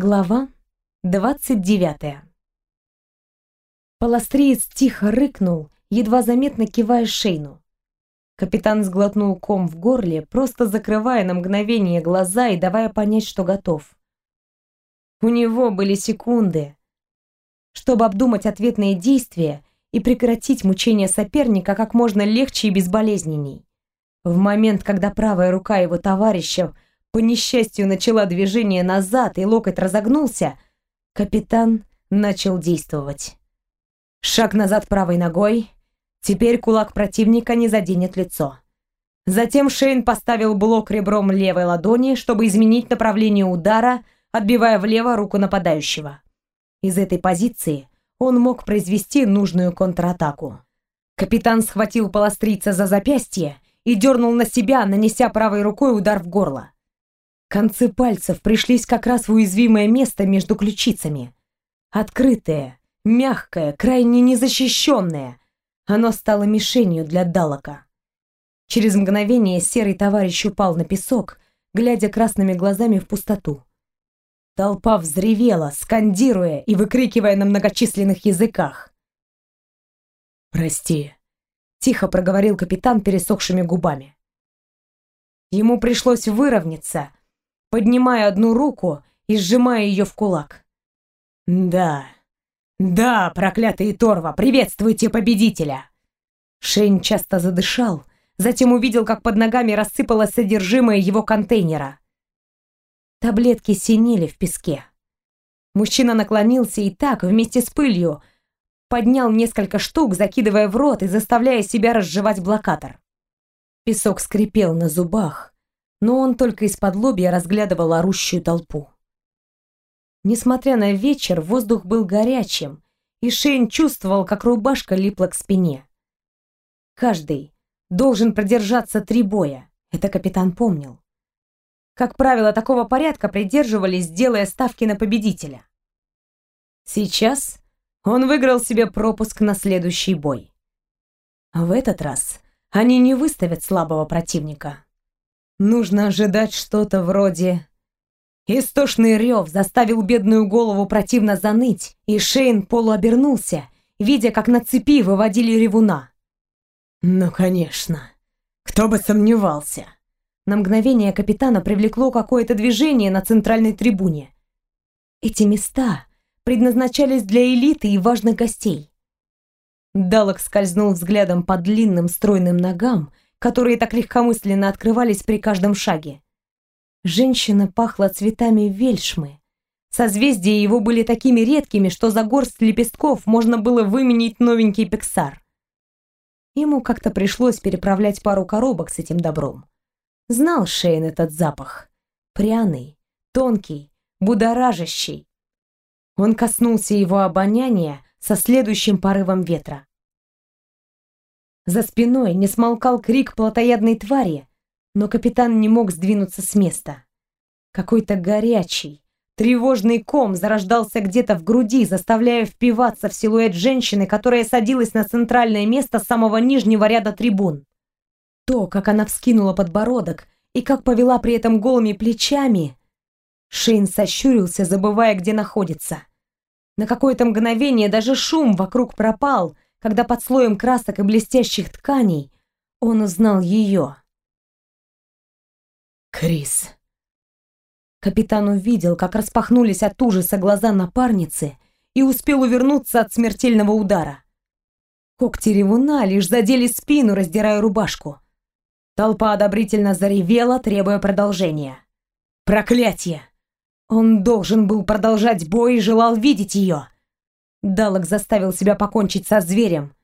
Глава 29 Полостриец тихо рыкнул, едва заметно кивая Шейну. Капитан сглотнул ком в горле, просто закрывая на мгновение глаза и давая понять, что готов. У него были секунды, чтобы обдумать ответные действия и прекратить мучения соперника как можно легче и безболезненней. В момент, когда правая рука его товарища по несчастью начала движение назад и локоть разогнулся, капитан начал действовать. Шаг назад правой ногой, теперь кулак противника не заденет лицо. Затем Шейн поставил блок ребром левой ладони, чтобы изменить направление удара, отбивая влево руку нападающего. Из этой позиции он мог произвести нужную контратаку. Капитан схватил полострица за запястье и дернул на себя, нанеся правой рукой удар в горло. Концы пальцев пришлись как раз в уязвимое место между ключицами. Открытое, мягкое, крайне незащищенное. Оно стало мишенью для Далока. Через мгновение серый товарищ упал на песок, глядя красными глазами в пустоту. Толпа взревела, скандируя и выкрикивая на многочисленных языках. «Прости», — тихо проговорил капитан пересохшими губами. Ему пришлось выровняться, поднимая одну руку и сжимая ее в кулак. «Да, да, проклятые Торва, приветствуйте победителя!» Шейн часто задышал, затем увидел, как под ногами рассыпалось содержимое его контейнера. Таблетки синели в песке. Мужчина наклонился и так, вместе с пылью, поднял несколько штук, закидывая в рот и заставляя себя разжевать блокатор. Песок скрипел на зубах, но он только из-под лобья разглядывал орущую толпу. Несмотря на вечер, воздух был горячим, и Шейн чувствовал, как рубашка липла к спине. Каждый должен продержаться три боя, это капитан помнил. Как правило, такого порядка придерживались, делая ставки на победителя. Сейчас он выиграл себе пропуск на следующий бой. В этот раз они не выставят слабого противника. Нужно ожидать что-то вроде... Истошный рев заставил бедную голову противно заныть, и Шейн полуобернулся, видя, как на цепи выводили ревуна. «Ну, конечно. Кто бы сомневался». На мгновение капитана привлекло какое-то движение на центральной трибуне. Эти места предназначались для элиты и важных гостей. Далок скользнул взглядом по длинным стройным ногам, которые так легкомысленно открывались при каждом шаге. Женщина пахла цветами вельшмы. Созвездия его были такими редкими, что за горсть лепестков можно было выменить новенький пексар. Ему как-то пришлось переправлять пару коробок с этим добром. Знал Шейн этот запах. Пряный, тонкий, будоражащий. Он коснулся его обоняния со следующим порывом ветра. За спиной не смолкал крик плотоядной твари, но капитан не мог сдвинуться с места. Какой-то горячий, тревожный ком зарождался где-то в груди, заставляя впиваться в силуэт женщины, которая садилась на центральное место самого нижнего ряда трибун. То, как она вскинула подбородок и как повела при этом голыми плечами, Шейн сощурился, забывая, где находится. На какое-то мгновение даже шум вокруг пропал — когда под слоем красок и блестящих тканей он узнал ее. Крис. Капитан увидел, как распахнулись от ужаса глаза напарницы и успел увернуться от смертельного удара. Когти ревуна лишь задели спину, раздирая рубашку. Толпа одобрительно заревела, требуя продолжения. Проклятие! Он должен был продолжать бой и желал видеть ее. Далок заставил себя покончить со зверем,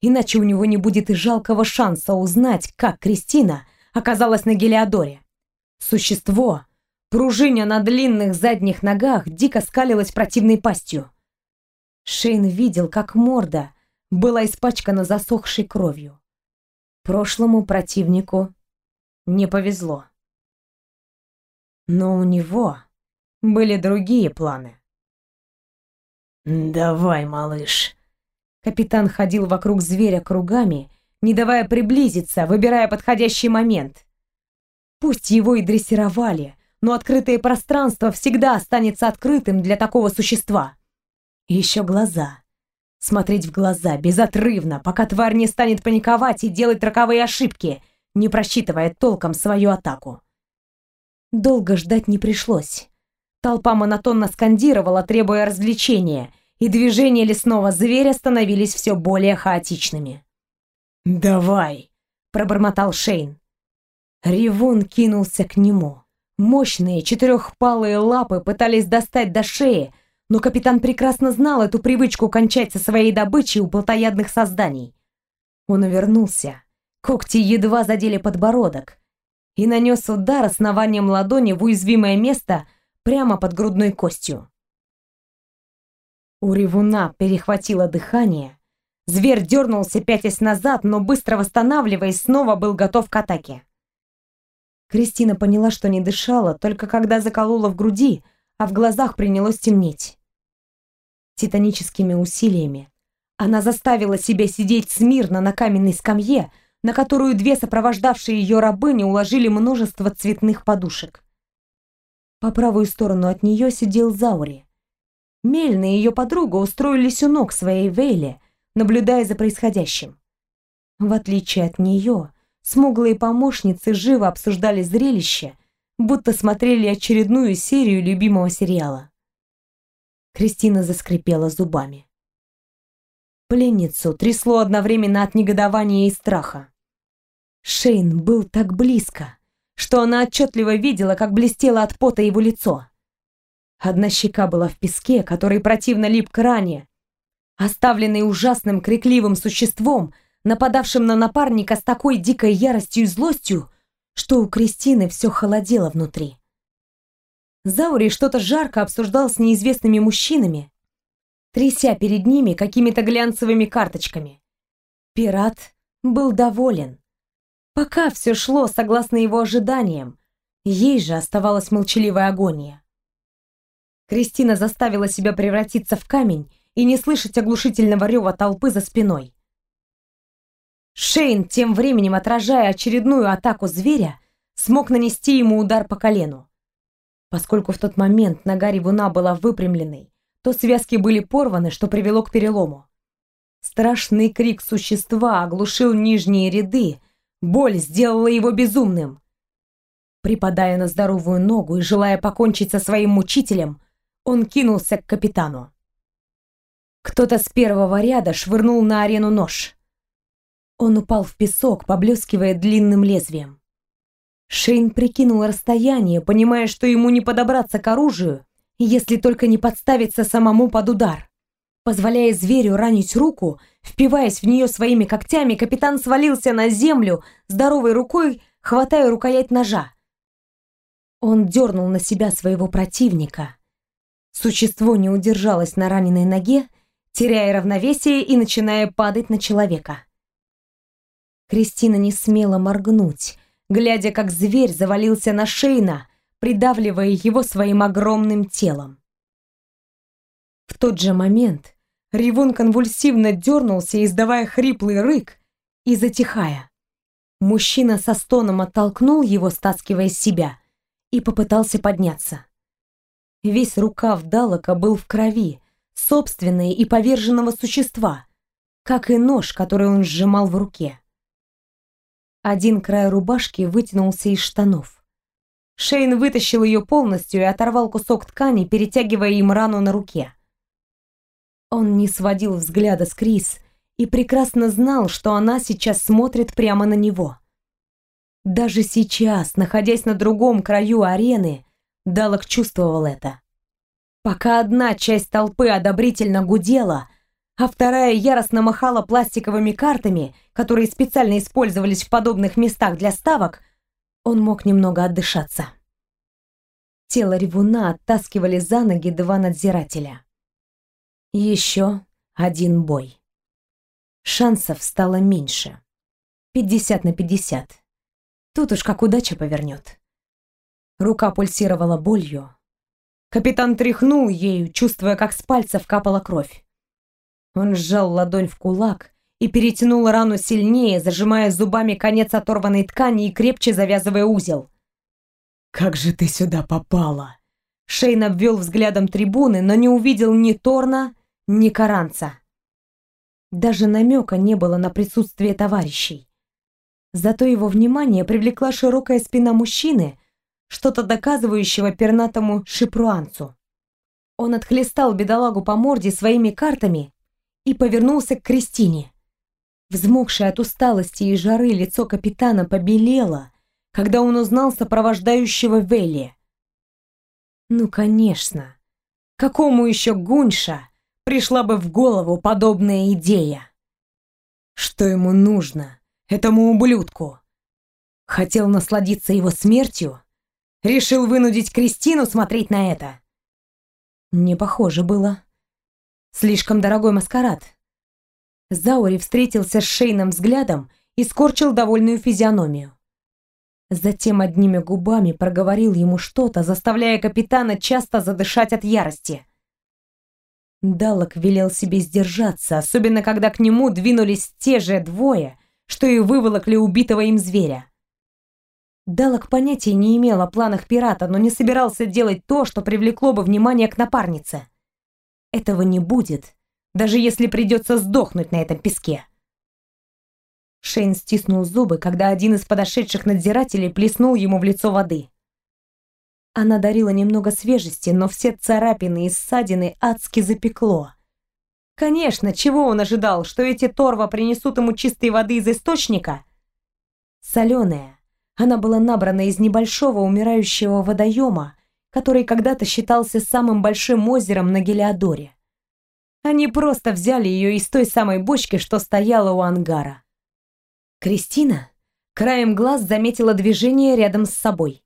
иначе у него не будет и жалкого шанса узнать, как Кристина оказалась на Гелиодоре. Существо, пружиня на длинных задних ногах, дико скалилось противной пастью. Шейн видел, как морда была испачкана засохшей кровью. Прошлому противнику не повезло. Но у него были другие планы. «Давай, малыш». Капитан ходил вокруг зверя кругами, не давая приблизиться, выбирая подходящий момент. Пусть его и дрессировали, но открытое пространство всегда останется открытым для такого существа. И еще глаза. Смотреть в глаза безотрывно, пока тварь не станет паниковать и делать роковые ошибки, не просчитывая толком свою атаку. Долго ждать не пришлось. Толпа монотонно скандировала, требуя развлечения, и движения лесного зверя становились все более хаотичными. «Давай!» — пробормотал Шейн. Ревун кинулся к нему. Мощные четырехпалые лапы пытались достать до шеи, но капитан прекрасно знал эту привычку кончать со своей добычей у плотоядных созданий. Он увернулся. Когти едва задели подбородок, и нанес удар основанием ладони в уязвимое место прямо под грудной костью. У ревуна перехватило дыхание. Зверь дернулся, пятясь назад, но быстро восстанавливаясь, снова был готов к атаке. Кристина поняла, что не дышала, только когда заколола в груди, а в глазах принялось темнеть. Титаническими усилиями она заставила себя сидеть смирно на каменной скамье, на которую две сопровождавшие ее рабыни уложили множество цветных подушек. По правую сторону от нее сидел Заури. Мельна и ее подруга устроились у ног своей Вейли, наблюдая за происходящим. В отличие от нее, смуглые помощницы живо обсуждали зрелище, будто смотрели очередную серию любимого сериала. Кристина заскрипела зубами. Пленницу трясло одновременно от негодования и страха. Шейн был так близко, что она отчетливо видела, как блестело от пота его лицо. Одна щека была в песке, который противно лип к ране, оставленный ужасным крикливым существом, нападавшим на напарника с такой дикой яростью и злостью, что у Кристины все холодело внутри. Заури что-то жарко обсуждал с неизвестными мужчинами, тряся перед ними какими-то глянцевыми карточками. Пират был доволен. Пока все шло согласно его ожиданиям, ей же оставалась молчаливая агония. Кристина заставила себя превратиться в камень и не слышать оглушительного рева толпы за спиной. Шейн, тем временем отражая очередную атаку зверя, смог нанести ему удар по колену. Поскольку в тот момент нога ревуна была выпрямленной, то связки были порваны, что привело к перелому. Страшный крик существа оглушил нижние ряды, Боль сделала его безумным. Припадая на здоровую ногу и желая покончить со своим мучителем, он кинулся к капитану. Кто-то с первого ряда швырнул на арену нож. Он упал в песок, поблескивая длинным лезвием. Шейн прикинул расстояние, понимая, что ему не подобраться к оружию, если только не подставиться самому под удар. Позволяя зверю ранить руку, впиваясь в нее своими когтями, капитан свалился на землю, здоровой рукой хватая рукоять ножа. Он дернул на себя своего противника. Существо не удержалось на раненой ноге, теряя равновесие и начиная падать на человека. Кристина не смела моргнуть, глядя, как зверь завалился на Шейна, придавливая его своим огромным телом. В тот же момент Ревун конвульсивно дернулся, издавая хриплый рык и затихая. Мужчина со стоном оттолкнул его, стаскивая с себя, и попытался подняться. Весь рукав Далока был в крови, собственной и поверженного существа, как и нож, который он сжимал в руке. Один край рубашки вытянулся из штанов. Шейн вытащил ее полностью и оторвал кусок ткани, перетягивая им рану на руке. Он не сводил взгляда с Крис и прекрасно знал, что она сейчас смотрит прямо на него. Даже сейчас, находясь на другом краю арены, Далок чувствовал это. Пока одна часть толпы одобрительно гудела, а вторая яростно махала пластиковыми картами, которые специально использовались в подобных местах для ставок, он мог немного отдышаться. Тело ревуна оттаскивали за ноги два надзирателя. Еще один бой. Шансов стало меньше. 50 на 50. Тут уж как удача повернет. Рука пульсировала болью. Капитан тряхнул ею, чувствуя, как с пальцев капала кровь. Он сжал ладонь в кулак и перетянул рану сильнее, зажимая зубами конец оторванной ткани и крепче завязывая узел. «Как же ты сюда попала?» Шейн обвел взглядом трибуны, но не увидел ни Торна, ни Каранца. Даже намека не было на присутствие товарищей. Зато его внимание привлекла широкая спина мужчины, что-то доказывающего пернатому шипруанцу. Он отхлестал бедолагу по морде своими картами и повернулся к Кристине. Взмокшее от усталости и жары лицо капитана побелело, когда он узнал сопровождающего Велли. Ну, конечно. Какому еще гуньша пришла бы в голову подобная идея? Что ему нужно, этому ублюдку? Хотел насладиться его смертью? Решил вынудить Кристину смотреть на это? Не похоже было. Слишком дорогой маскарад. Заури встретился с шейным взглядом и скорчил довольную физиономию. Затем одними губами проговорил ему что-то, заставляя капитана часто задышать от ярости. Далок велел себе сдержаться, особенно когда к нему двинулись те же двое, что и выволокли убитого им зверя. Далок понятия не имел о планах пирата, но не собирался делать то, что привлекло бы внимание к напарнице. Этого не будет, даже если придется сдохнуть на этом песке. Шейн стиснул зубы, когда один из подошедших надзирателей плеснул ему в лицо воды. Она дарила немного свежести, но все царапины и ссадины адски запекло. Конечно, чего он ожидал, что эти торва принесут ему чистой воды из источника? Соленая. Она была набрана из небольшого умирающего водоема, который когда-то считался самым большим озером на Гелиодоре. Они просто взяли ее из той самой бочки, что стояла у ангара. Кристина краем глаз заметила движение рядом с собой.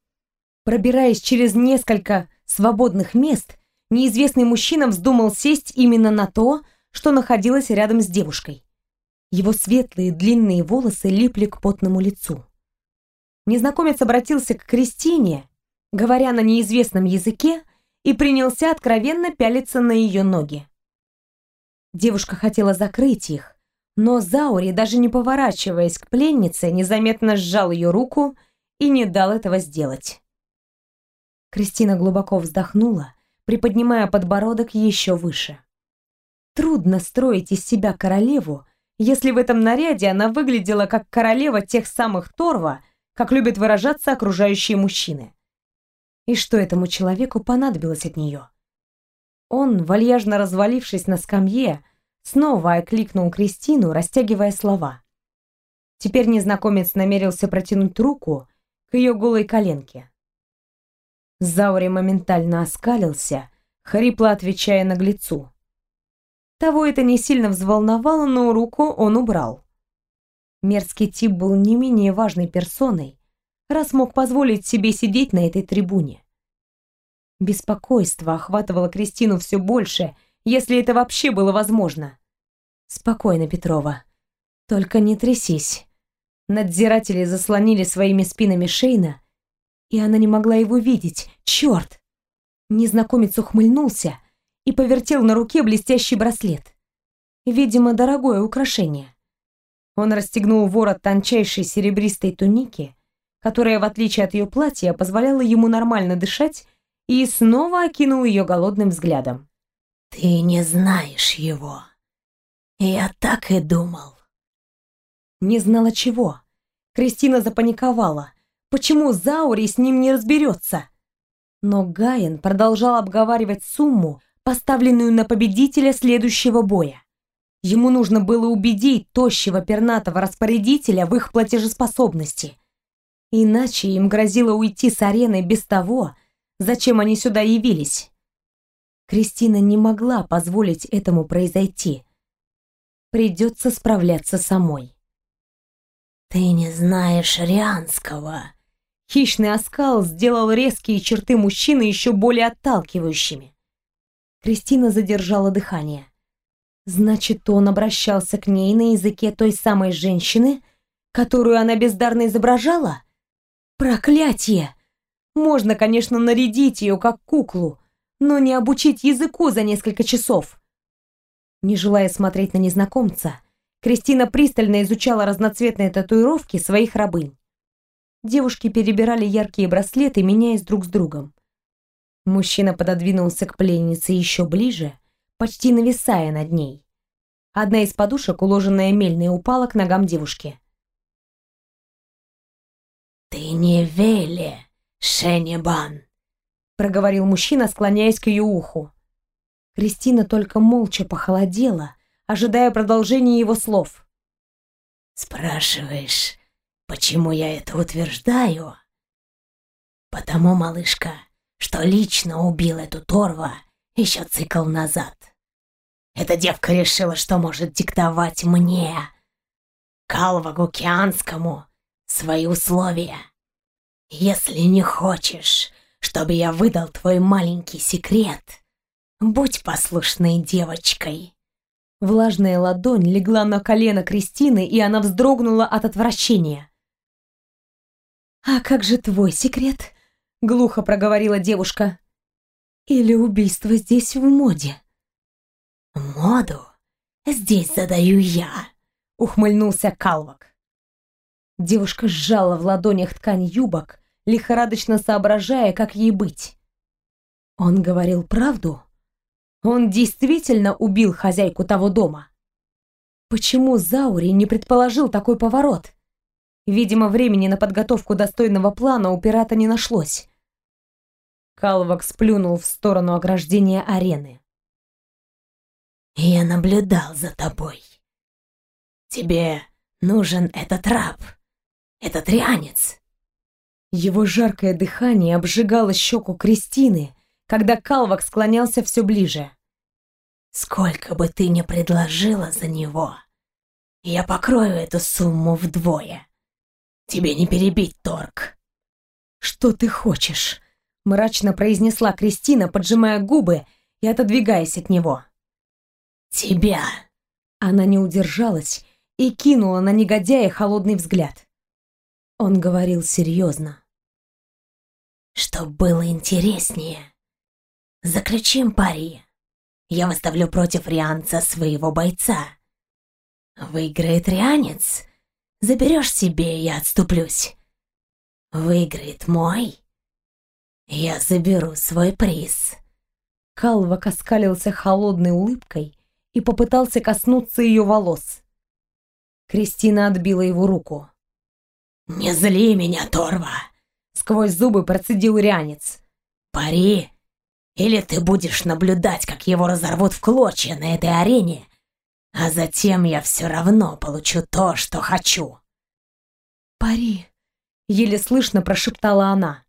Пробираясь через несколько свободных мест, неизвестный мужчина вздумал сесть именно на то, что находилось рядом с девушкой. Его светлые длинные волосы липли к потному лицу. Незнакомец обратился к Кристине, говоря на неизвестном языке, и принялся откровенно пялиться на ее ноги. Девушка хотела закрыть их, но Заури, даже не поворачиваясь к пленнице, незаметно сжал ее руку и не дал этого сделать. Кристина глубоко вздохнула, приподнимая подбородок еще выше. Трудно строить из себя королеву, если в этом наряде она выглядела как королева тех самых Торва, как любят выражаться окружающие мужчины. И что этому человеку понадобилось от нее? Он, вальяжно развалившись на скамье, снова окликнул Кристину, растягивая слова. Теперь незнакомец намерился протянуть руку к ее голой коленке. Заури моментально оскалился, хрипло отвечая наглецу. Того это не сильно взволновало, но руку он убрал. Мерзкий тип был не менее важной персоной, раз мог позволить себе сидеть на этой трибуне. Беспокойство охватывало Кристину все больше, если это вообще было возможно. Спокойно, Петрова. Только не трясись. Надзиратели заслонили своими спинами Шейна, и она не могла его видеть. Черт! Незнакомец ухмыльнулся и повертел на руке блестящий браслет. Видимо, дорогое украшение. Он расстегнул ворот тончайшей серебристой туники, которая, в отличие от ее платья, позволяла ему нормально дышать, и снова окинул ее голодным взглядом. «Ты не знаешь его», я так и думал. Не знала чего. Кристина запаниковала. Почему Заури с ним не разберется? Но Гаин продолжал обговаривать сумму, поставленную на победителя следующего боя. Ему нужно было убедить тощего пернатого распорядителя в их платежеспособности. Иначе им грозило уйти с арены без того, зачем они сюда явились. Кристина не могла позволить этому произойти придется справляться самой. «Ты не знаешь Рианского!» Хищный оскал сделал резкие черты мужчины еще более отталкивающими. Кристина задержала дыхание. Значит, он обращался к ней на языке той самой женщины, которую она бездарно изображала? Проклятие! Можно, конечно, нарядить ее как куклу, но не обучить языку за несколько часов. Не желая смотреть на незнакомца, Кристина пристально изучала разноцветные татуировки своих рабынь. Девушки перебирали яркие браслеты, меняясь друг с другом. Мужчина пододвинулся к пленнице еще ближе, почти нависая над ней. Одна из подушек, уложенная мельной, упала к ногам девушки. «Ты не Вели, Шенебан!» проговорил мужчина, склоняясь к ее уху. Кристина только молча похолодела, ожидая продолжения его слов. «Спрашиваешь, почему я это утверждаю?» «Потому, малышка, что лично убил эту Торва еще цикл назад. Эта девка решила, что может диктовать мне, Калвагу Кианскому, свои условия. Если не хочешь, чтобы я выдал твой маленький секрет, будь послушной девочкой». Влажная ладонь легла на колено Кристины, и она вздрогнула от отвращения. «А как же твой секрет?» — глухо проговорила девушка. «Или убийство здесь в моде?» «Моду здесь задаю я», — ухмыльнулся Калвак. Девушка сжала в ладонях ткань юбок, лихорадочно соображая, как ей быть. Он говорил правду? Он действительно убил хозяйку того дома? Почему Заури не предположил такой поворот? Видимо, времени на подготовку достойного плана у пирата не нашлось. Калвак сплюнул в сторону ограждения арены. «Я наблюдал за тобой. Тебе нужен этот раб, этот рянец». Его жаркое дыхание обжигало щеку Кристины, когда Калвак склонялся все ближе. «Сколько бы ты ни предложила за него, я покрою эту сумму вдвое. Тебе не перебить торг». «Что ты хочешь?» — мрачно произнесла Кристина, поджимая губы и отодвигаясь от него. «Тебя!» Она не удержалась и кинула на негодяя холодный взгляд. Он говорил серьезно. «Чтоб было интереснее, Заключим пари. Я выставлю против Рианца своего бойца. Выиграет Рианец. Заберешь себе, я отступлюсь. Выиграет мой. Я заберу свой приз. Калвак оскалился холодной улыбкой и попытался коснуться ее волос. Кристина отбила его руку. «Не зли меня, Торва!» Сквозь зубы процедил Рянец. «Пари или ты будешь наблюдать, как его разорвут в клочья на этой арене, а затем я все равно получу то, что хочу». «Пари», — еле слышно прошептала она.